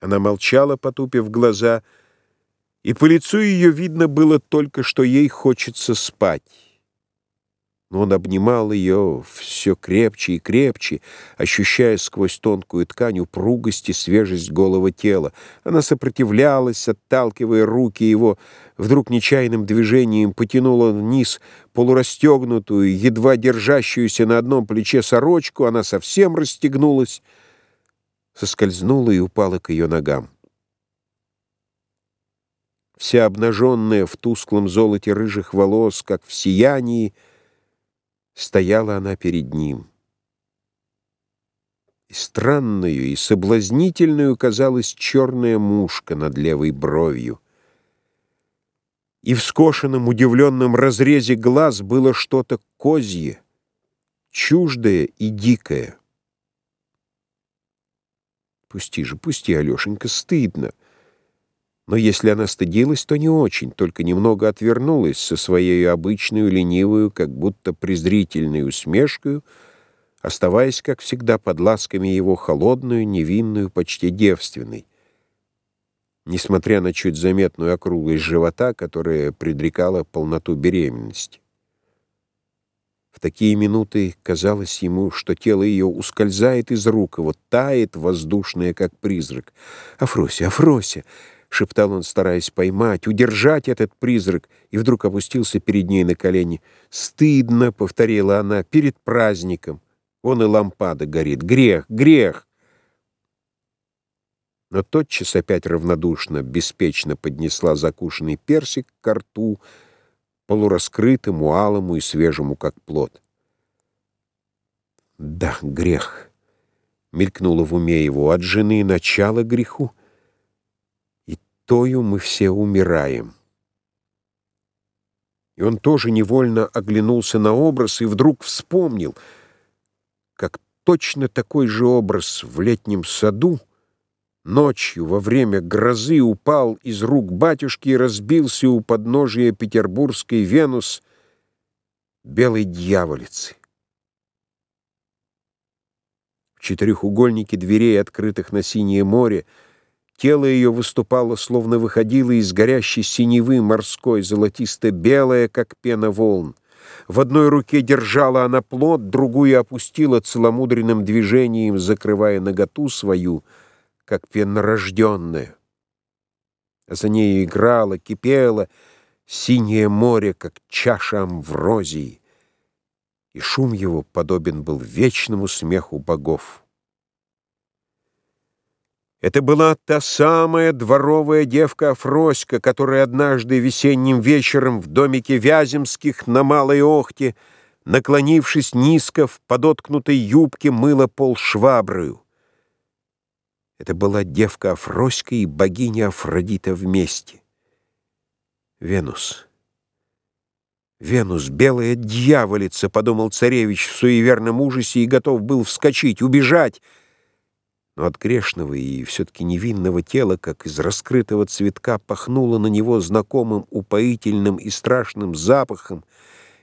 Она молчала, потупив глаза, и по лицу ее видно было только, что ей хочется спать. Но он обнимал ее все крепче и крепче, ощущая сквозь тонкую ткань упругость и свежесть голого тела. Она сопротивлялась, отталкивая руки его, вдруг нечаянным движением потянула вниз полурастегнутую, едва держащуюся на одном плече сорочку, она совсем расстегнулась, соскользнула и упала к ее ногам. Вся обнаженная в тусклом золоте рыжих волос, как в сиянии, стояла она перед ним. И странную и соблазнительную казалась черная мушка над левой бровью. И в скошенном удивленном разрезе глаз было что-то козье, чуждое и дикое. Пусти же, пусти, Алешенька, стыдно. Но если она стыдилась, то не очень, только немного отвернулась со своей обычной ленивую, как будто презрительной усмешкой, оставаясь, как всегда, под ласками его холодную, невинную, почти девственной, несмотря на чуть заметную округлость живота, которая предрекала полноту беременности. Такие минуты казалось ему, что тело ее ускользает из рук его, тает, воздушное, как призрак. «Афрося, Афрося!» — шептал он, стараясь поймать, удержать этот призрак, и вдруг опустился перед ней на колени. «Стыдно», — повторила она, — «перед праздником. Он и лампада горит. Грех, грех!» Но тотчас опять равнодушно, беспечно поднесла закушенный персик к рту, полураскрытому, алому и свежему, как плод. «Да, грех!» — мелькнуло в уме его. «От жены начало греху» тою мы все умираем. И он тоже невольно оглянулся на образ и вдруг вспомнил, как точно такой же образ в летнем саду ночью во время грозы упал из рук батюшки и разбился у подножия петербургской Венус белой дьяволицы. В четырехугольнике дверей, открытых на синее море, Тело ее выступало, словно выходило из горящей синевы морской, золотисто-белое, как пена волн. В одной руке держала она плод, другую опустила целомудренным движением, закрывая наготу свою, как пенорожденная. А за нею играло, кипело синее море, как чаша амврозии, и шум его подобен был вечному смеху богов. Это была та самая дворовая девка Афроська, которая однажды весенним вечером в домике Вяземских на Малой Охте, наклонившись низко в подоткнутой юбке, мыла пол шваброю. Это была девка Афроська и богиня Афродита вместе. Венус. «Венус, белая дьяволица!» — подумал царевич в суеверном ужасе и готов был вскочить, убежать — но от грешного и все-таки невинного тела, как из раскрытого цветка, пахнуло на него знакомым упоительным и страшным запахом,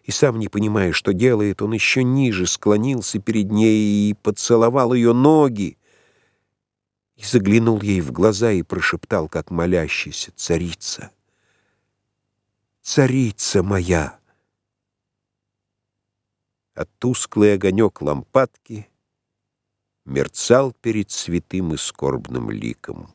и сам не понимая, что делает, он еще ниже склонился перед ней и поцеловал ее ноги, и заглянул ей в глаза и прошептал, как молящийся, «Царица! Царица моя!» А тусклый огонек лампадки — мерцал перед святым и скорбным ликом.